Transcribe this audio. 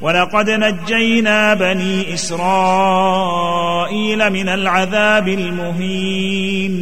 ولقد نجينا بني إسرائيل من العذاب المهين.